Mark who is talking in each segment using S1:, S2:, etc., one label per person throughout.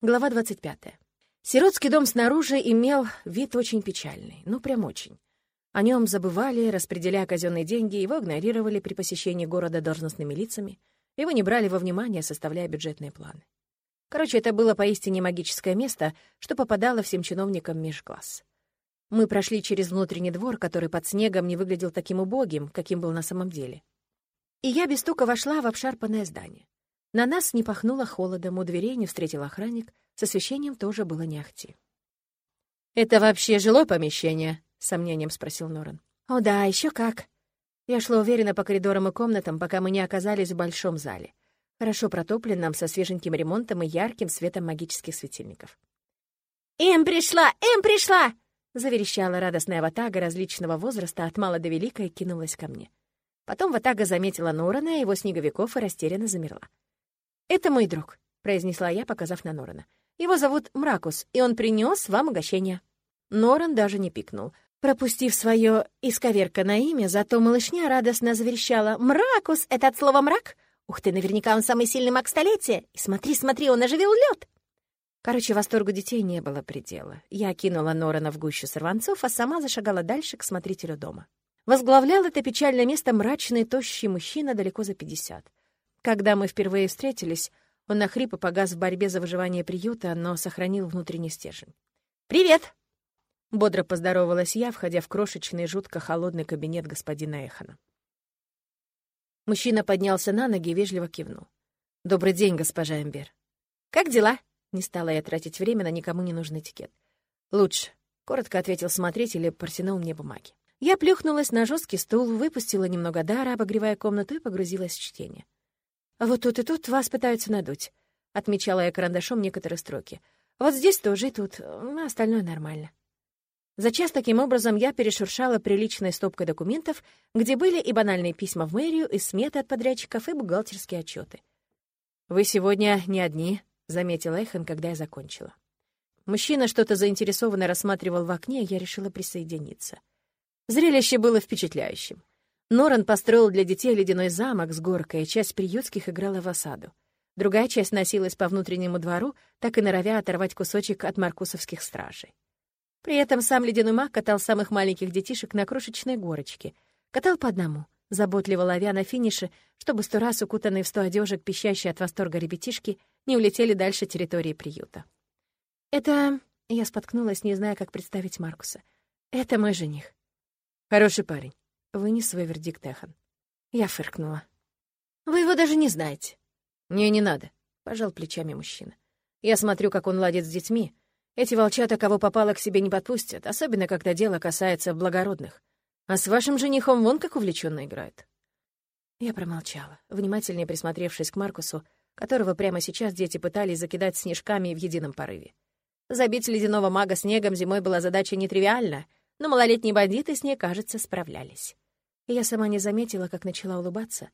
S1: Глава 25. Сиротский дом снаружи имел вид очень печальный, ну прям очень. О нем забывали, распределяя казенные деньги, его игнорировали при посещении города должностными лицами, его не брали во внимание, составляя бюджетные планы. Короче, это было поистине магическое место, что попадало всем чиновникам меж. Мы прошли через внутренний двор, который под снегом не выглядел таким убогим, каким был на самом деле. И я без стука вошла в обшарпанное здание. На нас не пахнуло холодом, у дверей не встретил охранник, с освещением тоже было не ахти. «Это вообще жилое помещение?» — с сомнением спросил Норан. «О да, еще как!» Я шла уверенно по коридорам и комнатам, пока мы не оказались в большом зале, хорошо протопленном, со свеженьким ремонтом и ярким светом магических светильников. «Эм пришла! Эм пришла!» — заверещала радостная ватага различного возраста от мала до велика и кинулась ко мне. Потом ватага заметила Норана, его снеговиков и растерянно замерла. «Это мой друг», — произнесла я, показав на Норана. «Его зовут Мракус, и он принес вам угощение». Норан даже не пикнул. Пропустив свое исковерканное имя, зато малышня радостно заверещала. «Мракус! Это от слова «мрак»? Ух ты, наверняка он самый сильный маг столетия! И смотри, смотри, он оживил лед!» Короче, восторгу детей не было предела. Я кинула Норана в гущу сорванцов, а сама зашагала дальше к смотрителю дома. Возглавлял это печальное место мрачный, тощий мужчина далеко за пятьдесят. Когда мы впервые встретились, он на хрип и погас в борьбе за выживание приюта, но сохранил внутренний стержень. «Привет!» — бодро поздоровалась я, входя в крошечный, жутко холодный кабинет господина Эхана. Мужчина поднялся на ноги и вежливо кивнул. «Добрый день, госпожа Эмбер». «Как дела?» — не стала я тратить время на никому не нужный этикет. «Лучше», — коротко ответил смотритель и протянул мне бумаги. Я плюхнулась на жесткий стул, выпустила немного дара, обогревая комнату, и погрузилась в чтение. Вот тут и тут вас пытаются надуть», — отмечала я карандашом некоторые строки. «Вот здесь тоже и тут, а остальное нормально». За час таким образом я перешуршала приличной стопкой документов, где были и банальные письма в мэрию, и сметы от подрядчиков, и бухгалтерские отчеты. «Вы сегодня не одни», — заметил Эйхан, когда я закончила. Мужчина что-то заинтересованно рассматривал в окне, и я решила присоединиться. Зрелище было впечатляющим. Норан построил для детей ледяной замок с горкой, часть приютских играла в осаду. Другая часть носилась по внутреннему двору, так и норовя оторвать кусочек от маркусовских стражей. При этом сам ледяной маг катал самых маленьких детишек на крошечной горочке. Катал по одному, заботливо ловя на финише, чтобы сто раз укутанные в сто одежек, пищащие от восторга ребятишки, не улетели дальше территории приюта. «Это...» — я споткнулась, не зная, как представить Маркуса. «Это мой жених». «Хороший парень», — вынес свой вердикт Эхан. Я фыркнула. «Вы его даже не знаете». «Мне не надо», — пожал плечами мужчина. «Я смотрю, как он ладит с детьми. Эти волчата, кого попало, к себе не подпустят, особенно когда дело касается благородных. А с вашим женихом вон как увлеченно играет». Я промолчала, внимательнее присмотревшись к Маркусу, которого прямо сейчас дети пытались закидать снежками в едином порыве. Забить ледяного мага снегом зимой была задача нетривиальна — но малолетние бандиты с ней, кажется, справлялись. И я сама не заметила, как начала улыбаться,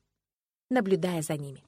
S1: наблюдая за ними.